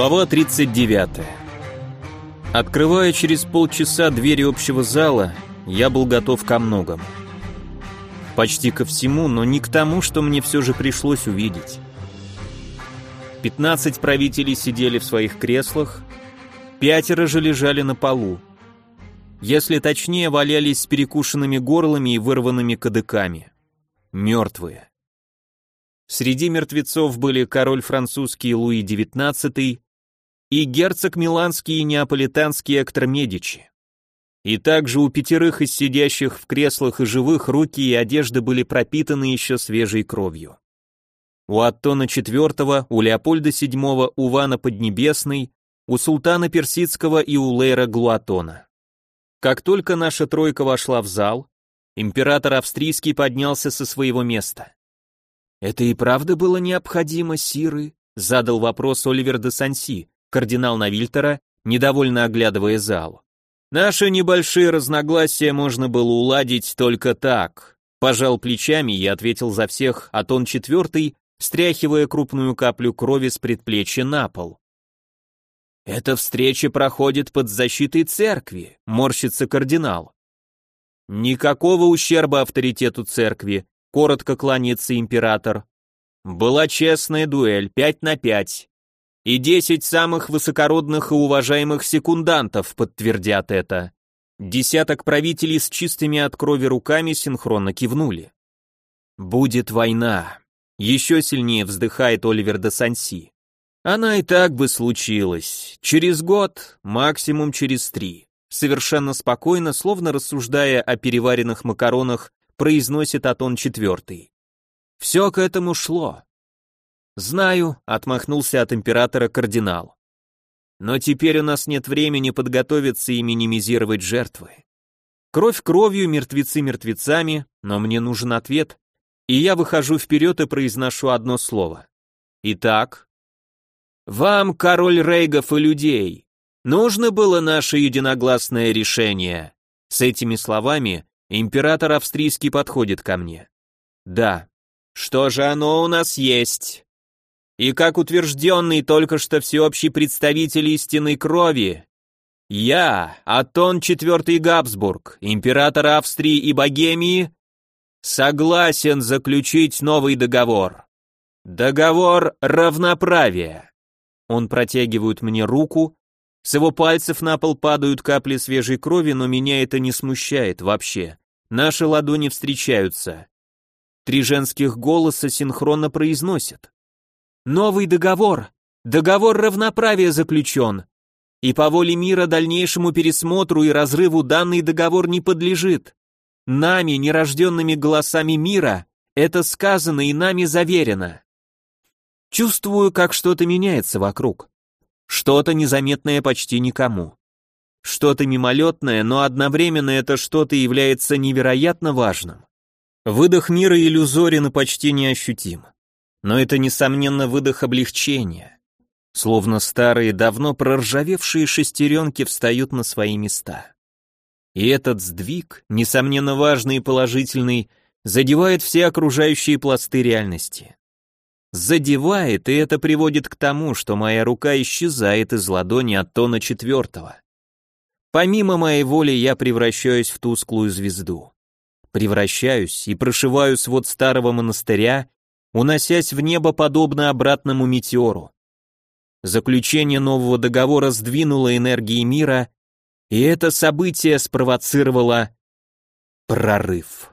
Глава 39. Открывая через полчаса двери общего зала, я был готов ко многому. Почти ко всему, но не к тому, что мне все же пришлось увидеть. 15 правителей сидели в своих креслах, пятеро же лежали на полу. Если точнее, валялись с перекушенными горлами и вырванными кадыками. Мертвые. Среди мертвецов были король французский Луи XIX и герцог миланский и неаполитанский Эктор Медичи. И также у пятерых из сидящих в креслах и живых руки и одежда были пропитаны еще свежей кровью. У Аттона IV, у Леопольда VII, у Вана Поднебесной, у султана Персидского и у Лейра Глуатона. Как только наша тройка вошла в зал, император австрийский поднялся со своего места. «Это и правда было необходимо, Сиры?» — задал вопрос Оливер де Санси, кардинал Навильтера, недовольно оглядывая зал. «Наши небольшие разногласия можно было уладить только так», пожал плечами и ответил за всех Атон четвертый, стряхивая крупную каплю крови с предплечья на пол. «Эта встреча проходит под защитой церкви», — морщится кардинал. «Никакого ущерба авторитету церкви», коротко кланяется император. Была честная дуэль, пять на пять. И десять самых высокородных и уважаемых секундантов подтвердят это. Десяток правителей с чистыми от крови руками синхронно кивнули. «Будет война», — еще сильнее вздыхает Оливер де Санси. «Она и так бы случилась. Через год, максимум через три». Совершенно спокойно, словно рассуждая о переваренных макаронах произносит Атон четвертый. Все к этому шло. Знаю, отмахнулся от императора кардинал. Но теперь у нас нет времени подготовиться и минимизировать жертвы. Кровь кровью, мертвецы мертвецами, но мне нужен ответ, и я выхожу вперед и произношу одно слово. Итак, вам, король рейгов и людей, нужно было наше единогласное решение. С этими словами Император австрийский подходит ко мне. Да. Что же оно у нас есть? И как утвержденный только что всеобщий представитель истинной крови, я, Атон IV Габсбург, император Австрии и Богемии, согласен заключить новый договор. Договор равноправия. Он протягивает мне руку, с его пальцев на пол падают капли свежей крови, но меня это не смущает вообще. Наши ладони встречаются. Три женских голоса синхронно произносят. Новый договор, договор равноправия заключен. И по воле мира дальнейшему пересмотру и разрыву данный договор не подлежит. Нами, нерожденными голосами мира, это сказано и нами заверено. Чувствую, как что-то меняется вокруг. Что-то незаметное почти никому. Что-то мимолетное, но одновременно это что-то является невероятно важным. Выдох мира иллюзорен и почти неощутим. Но это, несомненно, выдох облегчения. Словно старые, давно проржавевшие шестеренки встают на свои места. И этот сдвиг, несомненно важный и положительный, задевает все окружающие пласты реальности. Задевает, и это приводит к тому, что моя рука исчезает из ладони от тона четвертого. Помимо моей воли я превращаюсь в тусклую звезду. Превращаюсь и прошиваю свод старого монастыря, уносясь в небо подобно обратному метеору. Заключение нового договора сдвинуло энергии мира, и это событие спровоцировало прорыв.